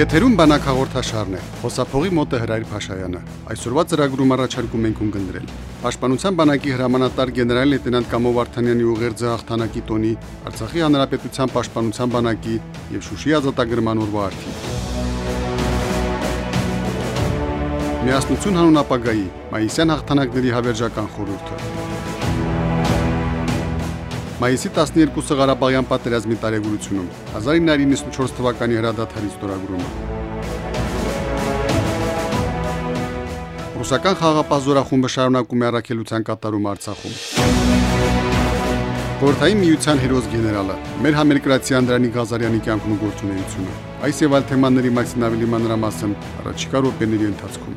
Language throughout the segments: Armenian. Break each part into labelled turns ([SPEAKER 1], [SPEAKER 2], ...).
[SPEAKER 1] Եթերում բանակ հաղորդաշարն է։ Հոսափողի մոտ է Հրայր Փաշայանը։ Այսօրվա ծրագրում առաջարկում ենք ունկնդրել։ Պաշտպանության բանակի հրամանատար գեներալ լեյտենանտ Կամո Վարդանյանի ուղերձը հաղթանակի տոնի, Արցախի հանրապետության պաշտպանության բանակի եւ Շուշի ազատագրման օրվա արդի։ Միասնություն հանուն ապագայի Մայիսյան հաղթանակների հավերժական խորհուրդը։ Մայիսի 12-ը Ղարաբաղյան պատերազմի տարեգրությունում 1994 թվականի հրադադարի ստորագրումը։ Ռուսական խաղապահ զորախումբը շարունակում է առաքելության կատարում Արցախում։ Խորհրդային միության հերոս գեներալը մեր համերկրացի Անդրանիկ Ղազարյանի կյանքն ու գործունեությունը։ Այս եւ այլ թեմաների մասին ավելի մանրամասն առաջիկա րոպեների ընթացքում։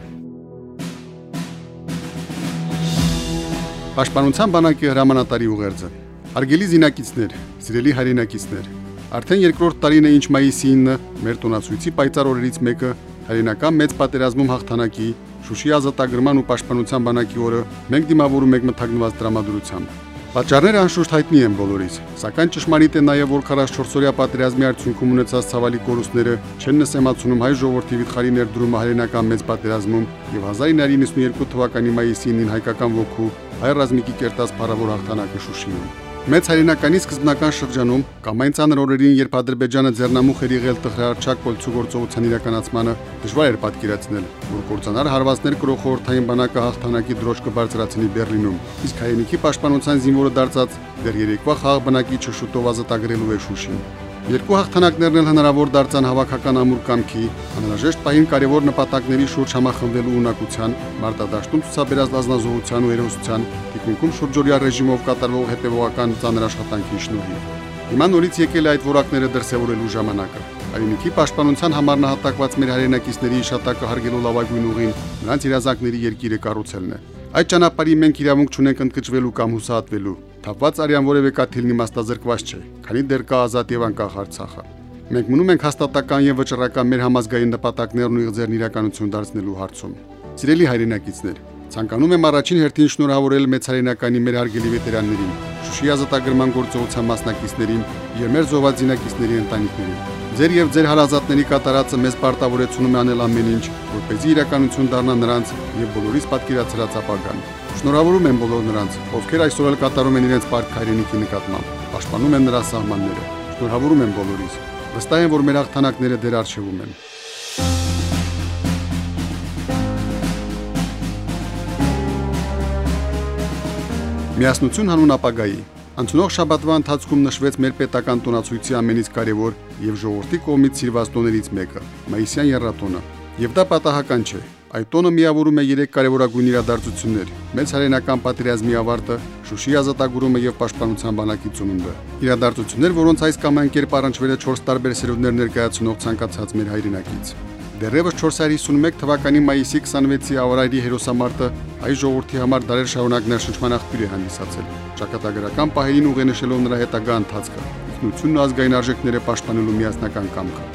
[SPEAKER 1] Պաշտպանության բանակի հրամանատարի ուղերձը Հարգելի զինակիցներ, սիրելի հայրենակիցներ, արդեն երկրորդ տարին է ինչ մայիսի 9 մեր տոնացույցի պայծառ օրերից մեկը հայրենական մեծ պատերազմում հաղթանակի Շուշի ազատագրման ու պաշտպանության բանակի օրը մենք դիմավորում ենք մթագնված դրամատուրգությամբ։ Պատճառները անշուշտ հայտնի են բոլորիս, սակայն ճշմարիտ է նաև որ 44-օրյա պատերազմի արդյունքում ունեցած ցավալի կորուստները չեն նսեմացնում հայ ժողովրդի վիթխարի ներդրումը հայրենական մեծ պատերազմում եւ 1992 թվականի մայիսի 9-ին հայկական ոգու հայ ռազմիկի կերտած փառավոր հաղթանակը Շուշիում։ Մեծ հայրենականի սկզբնական շրջանում կամ այն ցաներ օրերին, երբ Ադրբեջանը ձեռնամուխ էր եղել տխրարչակ կոլցուգործողության իրականացմանը, դժվար էր պատկերացնել, որ կորցանար հարվածներ կրող խորհրդային բանակը հաղթանակի դրոշ կբարձրացնի Բերլինում, իսկ հայրենիքի պաշտպանության զինվորը դարձած դեռ երեկվա խաղ բնակիչը շուտով ազատագրելու է Շուշին։ Երկու հաղթանակներն էլ հնարավոր դարձան հավաքական ամուր կամքի, անհրաժեշտ պահին կարևոր նպատակների շուրջ համախմբվելու ունակության, մարտադաշտում ցուցաբերած լազնազողության ու երոսության, թիկունքում շուրջօրյա ռեժիմով կատարվող հետևողական ծանր աշխատանքի շնորհիվ։ Հիմա նորից եկել է այդ որակները դրսևորելու ժամանակը։ Հայրենիքի պաշտպանության համար նահատակված մեր հայրենակիցների իշատակը հարգելու լավագույն ուղին նրանց իրազակների երկիրը կառուցելն է։ Այդ ճանապարհի մենք իրավունք չունենք ընդգծվելու կամ հուսահատվելու։ Թափված արյան որևէ կաթիլն իմաստազրկված չէ, քանի դեռ կա ազատ եւ անկախ Արցախը։ Մենք մնում ենք հաստատական եւ վճռական մեր համազգային նպատակներն ու իղձերն իրականություն դարձնելու հարցում։ Սիրելի հայրենակիցներ, ցանկանում եմ առաջին հերթին շնորհավորել մեծ հայրենականի մեր հարգելի վետերաններին, Շուշի ազատագրման գործողության մասնակիցներին եւ մեր զոհված-զինակիցների ընտանիքներին։ Ձեր եւ ձեր հարազատների կատարածը մեզ պարտավորեցնում է անել ամեն ինչ, որպեսզի իրականություն դառնա նրանց եւ բոլորիս պատկերացրած ապագան։ Շնորհավորում եմ բոլոր նրանց, ովքեր այսօր էլ կատարում են իրենց պարտք հայրենիքի նկատմամբ, պաշտպանում են նրա սահմանները։ Շնորհավորում եմ բոլորիս։ Վստահ եմ, որ մեր հաղթանակները դեր արժևում են։ Միասնություն հանուն ապագայի Անցնող շաբաթվա ընթացքում նշվեց մեր պետական տոնացույցի ամենից կարևոր եւ ժողովրդի կողմից սիրված տոներից մեկը՝ Մայիսյան երրատոնը։ Եվ դա պատահական չէ։ Այդ տոնը միավորում է երեք կարևորագույն իրադարձություններ՝ մեծ հայրենական պատերազմի ավարտը, Շուշի ազատագրումը եւ Պաշտպանության բանակի ծնունդը։ Իրադարձություններ, որոնց այս կամ այն կերպ առնչվել է 4 տարբեր սերունդներ ներկայացնող ցանկացած մեր հայրենակից։ Դեռևս 451 թվականի մայիսի 26-ի ավարայրի հերոսամարտը հայ ժողովրդի համար դարեր շարունակ ներշնչման աղբյուր է հանդիսացել։ Ճակատագրական պահերին ուղենշելով նրա հետագա ընթացքը, ինքնությունն ու ազգային արժեքները պաշտպանելու միասնական կամքը։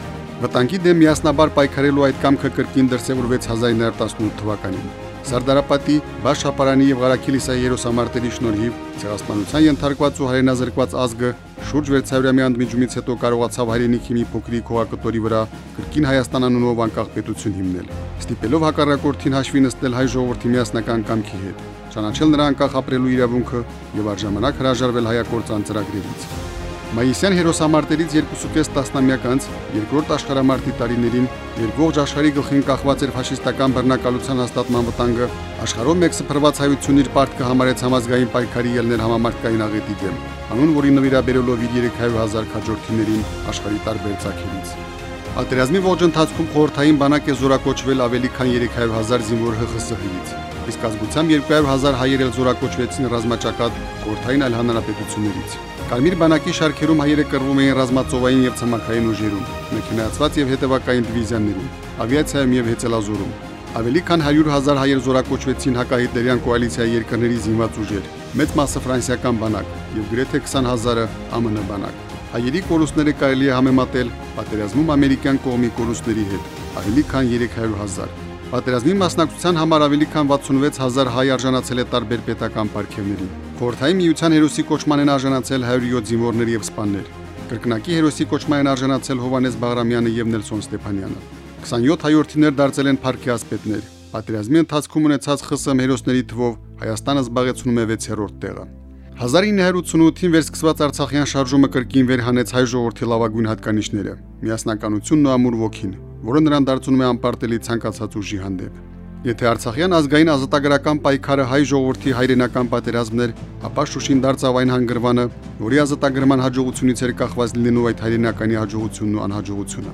[SPEAKER 1] Վտանգի դեմ միասնաբար պայքարելու այդ կամքը կրկին դրսևորվեց 1918 թվականին։ Սարդարապետի, Բաշապարանի եւ Ղարաքիլիսայի երուսամարտերի շնորհիվ ցեղասպանության ենթարկված ու հայրենազրկված ազգը շուրջ 600-ամյա ընդմիջումից հետո կարողացավ հայրենիքի մի փոքրիկ հողակտորի վրա կրկին Հայաստան անունով անկախ պետություն հիմնել, ստիպելով հակառակորդին հաշվի նստել հայ ժողովրդի միասնական կամքի հետ, ճանաչել նրա անկախ ապրելու իրավունքը եւ արժանանակ հրաժարվել հայակորցան ծրագրերից։ Մայիսյան հերոսամարտերից 2.5 տասնամյակ անց երկրորդ աշխարհամարտի տարիներին երկողջ աշխարհի գլխին կախված էր ֆաշիստական բռնակալության հաստատման վտանգը, աշխարհում մեկ սփռված հայությունն իր պարտքը համարեց համազգային պայքարի ելնել համամարտկային աղետի դեմ, անուն որի նվիրաբերելով իր 300.000 քաջորդիներին աշխարհի տարբեր ցակերից։ Պատերազմի ողջ ընթացքում խորհրդային բանակ է զորակոչվել ավելի քան 300.000 զինվոր ՀԽՍՀ-ից, իսկ ազգությամբ 200.000 հայեր էլ զորակոչվեցին ռազմաճակատ խորհրդային այլ հանրապետություններից։ Կարմիր բանակի շարքերում հայերը կռվում էին ռազմածովային եւ ցամաքային ուժերում, մեքենայացված եւ հետևակային դիվիզիաներում, ավիացիայում եւ հեծելազորում։ Ավելի քան 100 հազար հայեր զորակոչվեցին հակահիտլերյան կոալիցիայի երկրների զինված ուժեր, մեծ մասը ֆրանսիական բանակ եւ գրեթե 20000-ը ԱՄՆ բանակ։ Հայերի կորուստները կարելի է համեմատել պատերազմում ամերիկյան կողմի կորուստների հետ, ավելի քան 300.000։ Պատերազմի մասնակցության համար ավելի քան 66000 հայ արժանացել է տարբեր պետական պարգևների։ Խորթայի միության հերոսի կոչման են արժանացել 107 զինվորներ եւ սպաներ։ Կրկնակի հերոսի կոչման են արժանացել Հովանես Բաղրամյանը եւ Նելսոն Ստեփանյանը։ 27 հայորդիներ դարձել են պարգեզպետներ։ Պատերազմի ընթացքում ունեցած ԽՍՀՄ հերոսների թվով Հայաստանը զբաղեցնում է 6-րդ տեղը։ 1988-ին վերսկսված Արցախյան շարժումը կրկին վերհանեց հայ ժողովրդի լավագույն հատկանիշները՝ միասնականությունն ու ամուր ոգին, որը նրան դարձնում է անպարտելի ցանկացած ուժի հանդեպ։ Եթե Արցախյան ազգային ազատագրական պայքարը հայ ժողովրդի հայրենական պատերազմն էր, ապա Շուշին դարձավ այն հանգրվանը, որի ազատագրման հաջողությունից էր կախված լինելու այդ հայրենականի հաջողությունն ու անհաջողությունը։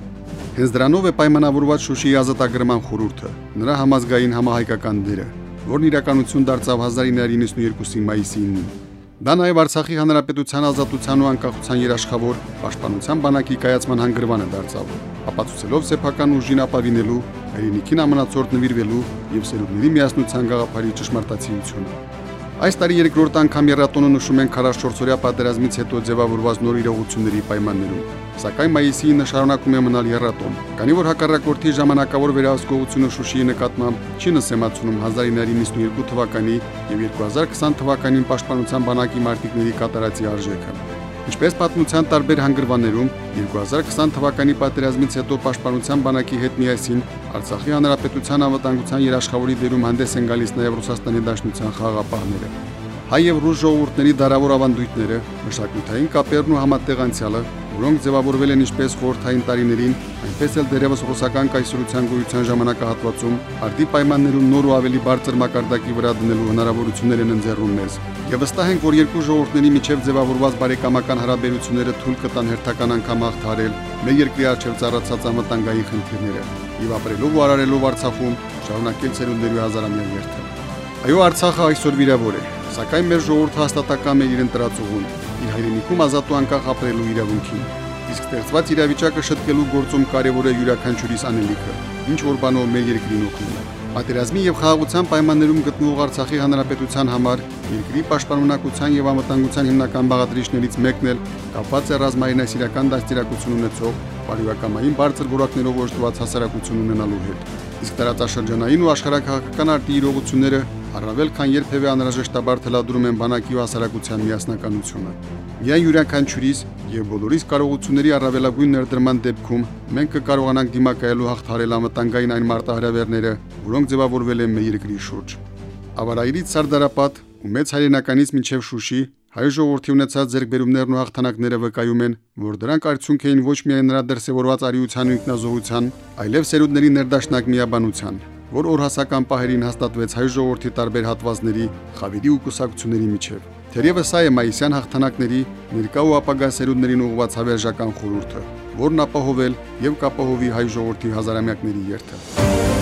[SPEAKER 1] Հենց դրանով է պայմանավորված Շուշիի ազատագրման խորհուրդը, նրա համազգային համահայկական դերը, որն իրականություն դարձավ 1992-ի մայիսի 9-ին։ Դա նաև Արցախի հանրապետության ազատության ու անկախության երաշխավոր պաշտպանության բանակի կայացման հանգրվանը դարձավ, ապացուցելով սեփական ուժին ապավինելու, հայրենիքին ամնացորդ նվիրվելու եւ սերունդների միասնության գաղափարի ճշմարտացիությունը։ Այս տարի երկրորդ անգամ երրատոնը նշում են 44-օրյա պատերազմից հետո ձևավորված նոր իրողությունների պայմաններում։ Սակայն մայիսի 9 շարունակում է մնալ երրատոն, քանի որ հակառակորդի ժամանակավոր վերահսկողությունը Շուշիի նկատմամբ չի նսեմացնում 1992 թվականի եւ 2020 թվականին պաշտպանության բանակի մարտիկների կատարածի արժեքը։ Ինչպես պատմության տարբեր հանգրվաններում 2020 թվականի պատերազմից հետո Պաշտպանության բանակի հետ միասին Արցախի հանրապետության անվտանգության երաշխավորի դերում հանդես են գալիս նաև Ռուսաստանի Դաշնության խաղաղապահները։ Հայ եւ ռուս ժողովուրդների դարավոր ավանդույթները, մշակութային կապերն ու համատեղ անցյալը որոնք ձևավորվել են ինչպես խորթային տարիներին, այնպես էլ դերևս ռուսական կայսրության գոյության ժամանակահատվածում, արտի պայմաններում նոր ու ավելի բարձր մակարդակի վրա դնելու հնարավորություններ են ընձեռում մեզ։ Եվ վստահ ենք, որ երկու ժողովուրդների միջև ձևավորված բարեկամական հարաբերությունները թույլ կտան հերթական անգամ հաղթարել մեր երկրի առջև ծառացած անվտանգային խնդիրները եւ ապրելով ու արարելով Արցախում շարունակել ցերունդների հազարամյա երթը։ Այո, Արցախը այսօր վիրավոր է, սակայն մեր ժողովուրդը հաստատակամ է իր ընտրածուղուն իր հայրենիքում ազատ ու անկախ ապրելու իրավունքին։ Իսկ ստեղծված իրավիճակը շտկելու գործում կարևոր է յուրաքանչյուրիս անելիքը, ինչ որ բանով մեր երկրին օգնում է։ Պատերազմի եւ խաղաղության պայմաններում գտնվող Արցախի հանրապետության համար երկրի պաշտպանունակության եւ անվտանգության հիմնական բաղադրիչներից մեկն էլ կապված է ռազմայինասիրական դաստիարակություն ունեցող բարոյական բարձր որակներով օժտված հասարակություն ունենալու հետ։ Իսկ տարածաշրջանային ու աշխարհակահաղական արտի իրողությունները առավել քան երբևէ անհրաժեշտաբար թելադրում են բանակի ու հասարակության միասնականությունը։ Միայն յուրաքանչյուրիս եւ բոլորիս կարողությունների առավելագույն ներդրման դեպքում մենք կկարողանանք դիմակայելու հաղթարել անվտանգային այն մարտահրավերները, որոնք ձևավորվել են մեր երկրի շուրջ։ Ավարայից Սարդարապատ ու մեծ հայրենականից մինչև Շուշի հայ ժողովրդի ունեցած ձերբերումներն ու հաղթանակները վկայում են, որ դրանք արդյունք էին ոչ միայն նրա դրսևորված արիության ու ինքնազոհության, այլև սերունդների ներդաշնակ միաբանության, որ օրհասական պահերին հաստատվեց հայ ժողովրդի տարբեր հատվածների, խավիրի ու կուսակցությունների միջև։ Թերևս սա է մայիսյան հաղթանակների ներկա ու ապագա սերունդներին ուղղված հավերժական խորհուրդը, որն ապահովել եւ կապահովի հայ ժողովրդի հազարամյակների երթը։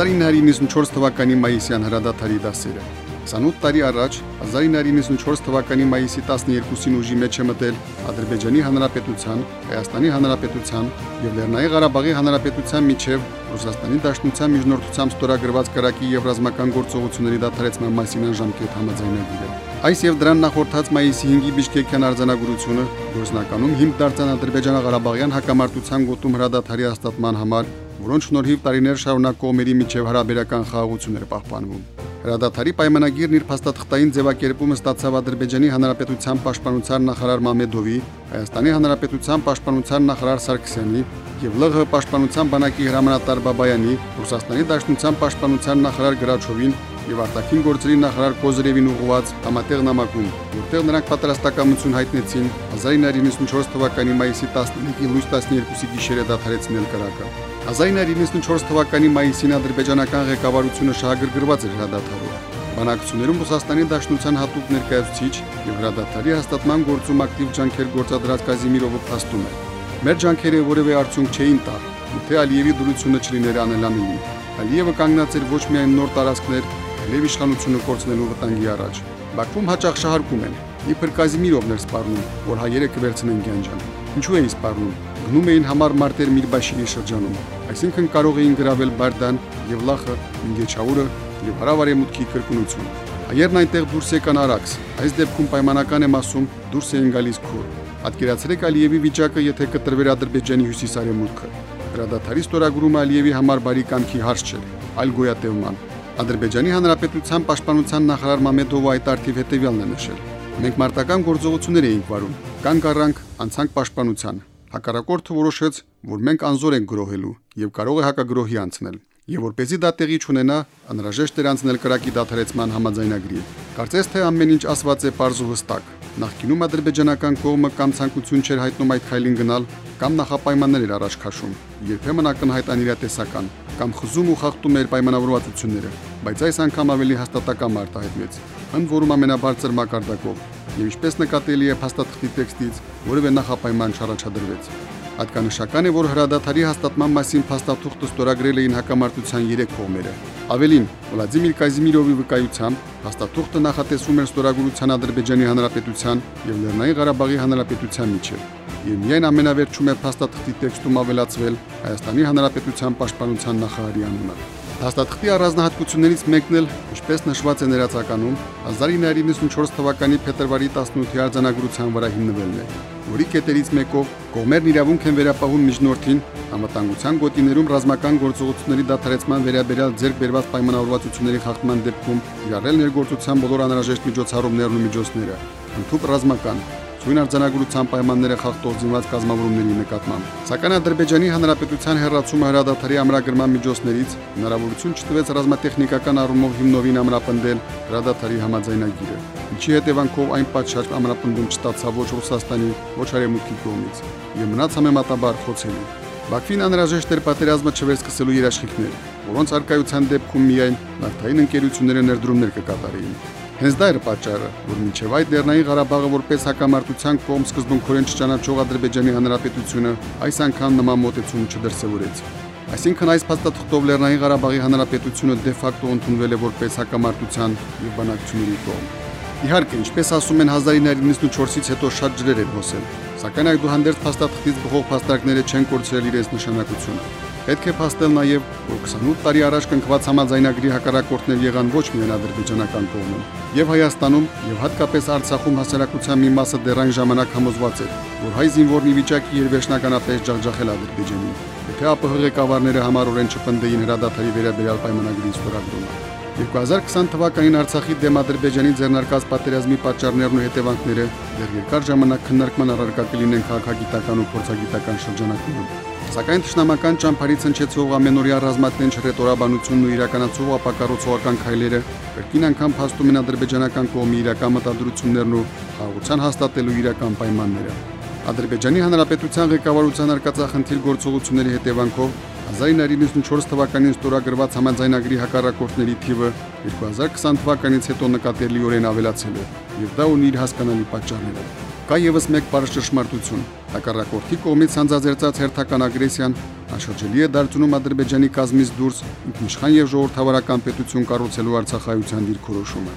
[SPEAKER 1] 1994 թվականի մայիսյան հրադադարի դասերը 28 տարի առաջ 1994 թվականի մայիսի 12-ին ուժի մեջ է մտել Ադրբեջանի Հանրապետության, Հայաստանի Հանրապետության եւ Լեռնային Ղարաբաղի Հանրապետության միջև Ռուսաստանի Դաշնության միջնորդությամբ ստորագրված կրակի եւ ռազմական գործողությունների դադարեցման մասին ժամկետ համաձայնագիրը։ Այս եւ դրան նախորդած մայիսի 5-ի Բիշկեկյան արձանագրությունը գործնականում հիմք դարձան Ադրբեջանա-Ղարաբաղյան հակամարտության գոտում հրադադարի հաստատման համար, որոնց շնորհիվ տարիներ շարունակ կողմերի միջև հարաբերական խաղաղություններ պահպանվում։ Հրադադարի պայմանագիրն իր փաստաթղթային ձևակերպումը ստացավ Ադրբեջանի Հանրապետության պաշտպանության նախարար Մամեդովի, Հայաստանի Հանրապետության պաշտպանության նախարար Սարգսյանի եւ ԼՂՀ պաշտպանության բանակի հրամանատար Բաբայանի, Ռուսաստանի Դաշնության պաշտպանության նախարար Գրաչովին եւ արտաքին գործերի նախարար Կոզրևին ուղղված համատեղ նամակում, որտեղ նրանք պատրաստակամություն հայտնեցին 1994 թվականի մայիսի 15-ի լույս 12-ի գիշերը դադարեցնել կրակը։ 1994 թվականի մայիսին ադրբեջանական ղեկավարությունը շահագրգռված էր հրադադարով։ Բանակցություններում Ռուսաստանի Դաշնության հատուկ ներկայացուցիչ եւ հրադադարի հաստատման գործում ակտիվ ջանքեր գործադրած Կազիմիրովը փաստում է։ Մեր ջանքերը որևէ արդյունք չէին տա, թե Ալիևի դրությունը չլիներ անելանելի։ Ալիևը կանգնած էր ոչ միայն նոր տարածքներ, այլև իշխանությունը կորցնելու վտանգի առաջ։ Բաքվում հաճախ շահարկում են։ Իբր Կազիմիրովն էր սպառնում, որ հայերը կվերցնեն Գյանջան։ Ինչու էին սպառնում մղնում էին համար մարտեր Միրբաշիրի շրջանում, այսինքն կարող էին գravel Բարդան, Եվլախը, Մինգեչաուրը եւ հարավարեմուտքի կրկնություն։ Հայերն այնտեղ դուրս եկան արաքս։ Այս դեպքում պայմանական եմ ասում, դուրս էին գալիս քուր։ Պատկերացրեք Ալիևի վիճակը, եթե կտրվեր Ադրբեջանի հյուսիսարևմուտքը։ Հրադադարի ստորագրումը Ալիևի համար բարի կամքի հարց չէր, այլ գոյատևման։ Ադրբեջանի Հանրապետության պաշտպանության նախարար Մամեդովը այդ արդիվ հետևյալն է նշել. Մենք մարտական գործողություններ էինք վարում, կանգ առանք, անցանք պաշտպանության։ Հակառակորդը որոշեց, որ մենք անզոր ենք գրոհելու եւ կարող է հակագրոհի անցնել։ Եվ որպեսզի դա տեղի չունենա, անհրաժեշտ էր անցնել կրակի դադարեցման համաձայնագրի։ Կարծես թե ամեն ինչ ասված է པարզ ու հստակ։ Նախկինում ադրբեջանական կողմը կամ ցանկություն չէր հայտնում այդ քայլին գնալ, կամ նախապայմաններ էր առաջ քաշում։ Երբեմն ակնհայտ անիրատեսական, կամ խզում ու խախտում էր պայմանավորվածությունները, բայց այս անգամ ավելի հաստատակամ արտահայտվեց։ Ընդ որում ամենաբարձր մակարդակով, եւ ինչպես նկատելի է փաստաթղթի տեքստից, որևէ նախապայման չառաջադրվեց։ Հատկանշական է, որ հրադադարի հաստատման մասին փաստաթուղթը ստորագրել էին հակամարտության 3 կողմերը։ Ավելին, Վլադիմիր Կազիմիրովի վկայությամբ փաստաթուղթը նախատեսվում էր ստորագրության Ադրբեջանի Հանրապետության եւ Լեռնային Ղարաբաղի Հանրապետության միջև։ Եվ միայն ամենավերջում է փաստաթղթի տեքստում ավելացվել Հայաստանի Հանրապետության պաշտպանության նախարարի անունը։ Հաստատղտի առանձնահատկություններից մեկն էլ, ինչպես նշված է ներածականում, 1994 թվականի փետրվարի 18-ի արձանագրության վրա հիմնվելն է, որի կետերից մեկով կողմերն իրավունք են վերապահում միջնորդին համատանգության գոտիներում ռազմական գործողությունների դադարեցման վերաբերյալ ձեռք բերված պայմանավորվածությունների խախտման դեպքում իրարել ներգործության բոլոր անհրաժեշտ միջոցառումներն ու միջոցները, ընդհանուր ռազմական, ցույն արձանագրության պայմանները խախտող զինված կազմավորումների նկատմամբ։ Սակայն Ադրբեջանի Հանրապետության հերացումը հրադադարի ամրագրման միջոցներից հնարավորություն չտվեց ռազմատեխնիկական առումով հիմնովին ամրապնդել հրադադարի համաձայնագիրը, ինչի հետևանքով այն պատշաճ ամրապնդում չստացավ ոչ Ռուսաստանի, ոչ Արևմուտքի կողմից եւ մնաց համեմատաբար խոցելի։ Բաքվին անհրաժեշտ էր պատերազմը չվերսկսելու երաշխիքներ, որոնց արկայության դեպքում միայն նավթային ընկերությունները ներդրումներ կկատարեին։ Հենց դա էր պատճառը, որ մինչև այդ Լեռնային Ղարաբաղը որպես հակամարտության կողմ սկզբունքորեն չճանաչող Ադրբեջանի Հանրապետությունը այս անգամ նման մոտեցում չդրսևորեց։ Այսինքն այս փաստաթղթով Լեռնային Ղարաբաղի Հանրապետությունը դե ֆակտո ընդունվել է որպես հակամարտության եւ բանակցությունների կողմ։ Իհարկե, ինչպես ասում են 1994-ից հետո շատ ջրեր են հոսել, սակայն այդուհանդերձ փաստաթղթից բխող փաստարկները չեն կորցրել իրենց նշանակությունը։ Պետք է փաստել նաև, որ 28 տարի առաջ կնքված համաձայնագրի հակառակորդներ եղան ոչ միայն ադրբեջանական կողմում, եւ Հայաստանում, եւ հատկապես Արցախում հասարակության մի մասը դեռ այն ժամանակ համոզված էր, որ հայ զինվորն ի վիճակի էր վերջնականապես ջախջախել Ադրբեջանին, եթե ԱՊՀ ղեկավարները համառորեն չպնդեին հրադադարի վերաբերյալ պայմանագրի ստորագրումը։ 2020 թվականին Արցախի դեմ Ադրբեջանի ձեռնարկած պատերազմի պատճառներն ու հետևանքները դեռ երկար ժամանակ քննարկման առարկա կլինեն քաղաքագիտական ու փորձագիտական շրջանակներում։ Սակայն ճշնամական ճամփարից հնչեցող ամենօրյա ռազմատնենչ ռետորաբանությունն ու իրականացող ապակառուցողական քայլերը կրկին անգամ փաստում են ադրբեջանական կողմի իրական մտադրություններն ու խաղաղության հաստատելու իրական պայմանները։ Ադրբեջանի Հանրապետության ղեկավարության արկածախնդիր գործողությունների հետևանքով 1994 թվականին ստորագրված համաձայնագրի հակառակորդների թիվը 2020 թվականից հետո նկատելիորեն ավելացել է, եւ դա ունի իր հասկանալի պատճառները։ Կա եւս մեկ բարձ ճշմարտություն։ Հակառակորդի կողմից հանձազերծած հերթական ագրեսիան անշրջելի է դարձնում Ադրբեջանի կազմից դուրս ինքնիշխան եւ ժողովրդավարական պետություն կառուցելու Արցախայության դիրքորոշումը։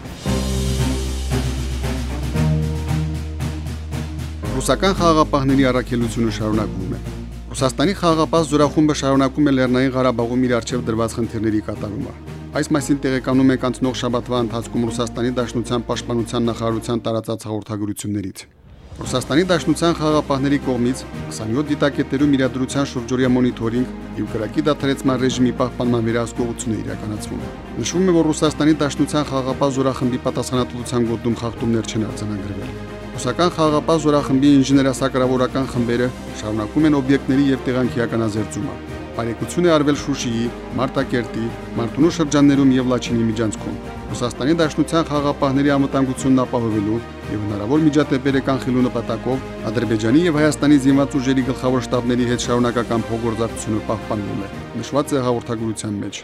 [SPEAKER 1] Ռուսական խաղաղապահների առաքելությունը շարունակվում է։ Ռուսաստանի խաղաղապահ զորախումբը շարունակում է Լեռնային Ղարաբաղում իր արչև դրված խնդիրների կատարումը։ Այս մասին տեղեկանում ենք անցնող շաբաթվա ընթացքում Ռուսաստանի Դաշնության Պաշտպանության նախարարության տարածած հաղորդագրություններից։ Ռուսաստանի Դաշնության խաղապահների կողմից 27 դիտակետերում իրադրության շուրջօրյա մոնիթորինգ եւ քրակի դադարեցման ռեժիմի պահպանման վերահսկողություն է իրականացվում։ Նշվում է, որ Ռուսաստանի Դաշնության խաղապահ զորախմբի պատասխանատվության գոտում խախտումներ չեն արձանագրվել։ Ռուսական խաղապահ զորախմբի ինժեներասակրավորական խմբերը շարունակում են օբյեկտների եւ տեղանքի ականազերծումը։ Բարեկություն է արվել Շուշիի, Մարտակերտի, Մարտունու շրջաններում եւ Լաչինի միջանցքում։ Ռուսաստանի Դաշնության խաղապահների անվտանգությունն ապահովելու եւ հնարավոր միջադեպերը կանխելու նպատակով Ադրբեջանի եւ Հայաստանի զինված ուժերի գլխավոր շտաբների հետ շարունակական փոխգործակցությունը պահպանվում է։ Նշված է հաղորդագրության մեջ։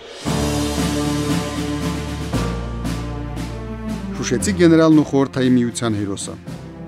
[SPEAKER 1] Շուշեցի գեներալն ու խորհրդային միության հերոսը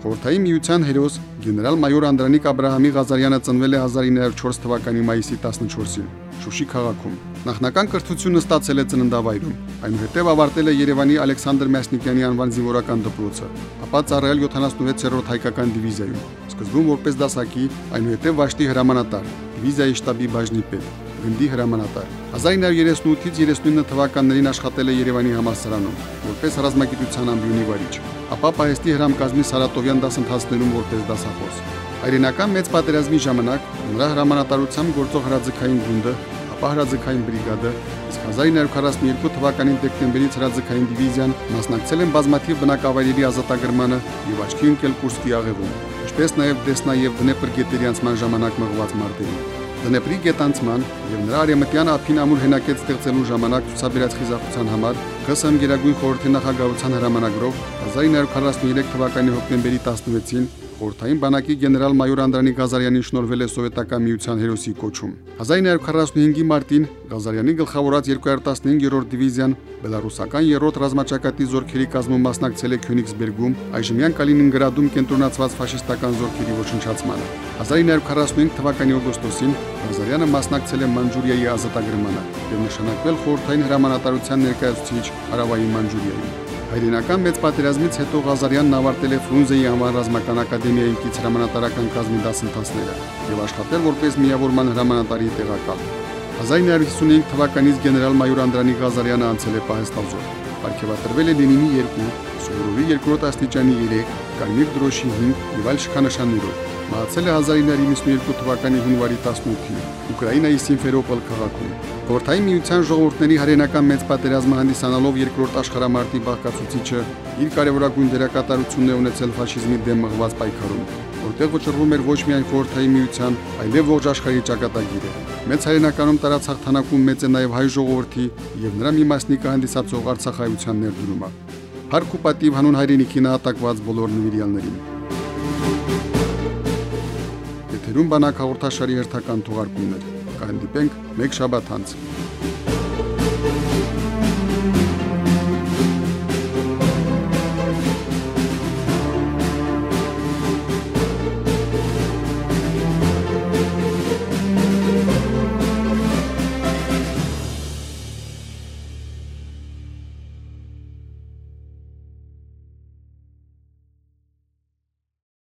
[SPEAKER 1] Խորհրդային միության հերոս գեներալ-մայոր Անդրանիկ Աբ รา համի Ղազարյանը ծնվել է 1904 թվականի մայիսի 14-ին։ Շուշի քաղաքում։ Նախնական կրթությունը ստացել է ծննդավայրում։ Այնուհետև ավարտել է Երևանի Ալեքսանդր Մյասնիկյանի անվան զինվորական դպրոցը, ապա ծառայել 76-րդ հայկական դիվիզիայում, սկզբում որպես դասակի, այնուհետև վաշտի հրամանատար, դիվիզիայի շտաբի բաժնի պետ գնդի հրամանատար։ 1938-ից 39 թվականներին աշխատել է Երևանի համալսարանում որպես ռազմագիտության ամբիոնի վարիչ, ապա Պահեստի հրամկազմի Սարատովյան դասընթացներում որպես դասախոս։ Հայրենական մեծ պատերազմի ժամանակ նրա հրամանատարությամբ գործող հրաձգային գունդը, ապա հրաձգային բրիգադը, իսկ 1942 թվականին դեկտեմբերից հրաձգային դիվիզիան մասնակցել են բազմաթիվ բնակավայրերի ազատագրմանը եւ աչքի ընկել Կուրսկի աղևում, ինչպես նաեւ Դեսնա եւ Դնեպր գետերի անցման ժամանակ մղված մարտերին։ Դնեպրի գետանցման եւ նրա արեմտյան ափին ամուր հենակետ ստեղծելու ժամանակ ցուցաբերած խիզախության համար ԿՍՀՄ Գերագույն խորհրդի նախագահության հրամանագրով 1943 թվականի հոկտեմբերի 16-ին Խորհրդային բանակի գեներալ-մայոր Անդրանիկ Ղազարյանին շնորհվել է սովետական միության հերոսի կոչում։ 1945-ի մարտին Ղազարյանի գլխավորած 215-րդ դիվիզիան բելարուսական երրորդ ռազմաճակատի զորքերի կազմում մասնակցել է Քյունիքսբերգում, այժմյան Կալինինգրադում կենտրոնացված ֆաշիստական զորքերի ոչնչացմանը։ 1945 թվականի օգոստոսին Ղազարյանը մասնակցել է Մանջուրիայի ազատագրմանը եւ նշանակվել խորհրդային հրամանատարության ներկայացուցիչ Հարավային Մանջուրիայում։ Հայրենական մեծ պատերազմից հետո Ղազարյանն ավարտել է Ֆրունզեի անվան ռազմական ակադեմիայի կից հրամանատարական կազմի դասընթացները եւ աշխատել որպես միավորման հրամանատարի տեղակալ։ 1955 թվականից գեներալ-մայոր Անդրանիկ Ղազարյանը անցել է Պահեստազոր։ Պարգևատրվել է Լենինի 2, Սուվորովի 2-րդ աստիճանի 3, Կարմիր դրոշի 5 եւ այլ շքանշաններով։ Մահացել է 1992 թվականի հունվարի 18-ին Ուկրաինայի Սիմֆերոպոլ քաղաքում։ Խորհրդային միության ժողովուրդների հայրենական մեծ պատերազմը հանդիսանալով երկրորդ աշխարհամարտի բաղկացուցիչը իր կարևորագույն դերակատարությունն է ունեցել ֆաշիզմի դեմ մղված պայքարում, որտեղ վճռվում էր ոչ միայն Խորհրդային միության, այլև ողջ աշխարհի ճակատագիրը։ Մեծ հայրենականում տարած հաղթանակում մեծ է նաև հայ ժողովրդի եւ նրա մի մասնիկը հանդիսացող Արցախայության ներդրումը։ Հարկ ու պատիվ հանուն հայրենիքի նահատակված բոլոր նվիրյալներին։ Եթերում բանակ հաղորդաշարի հերթական թողարկումներ։ Կհանդիպենք մեկ շաբաթ անց։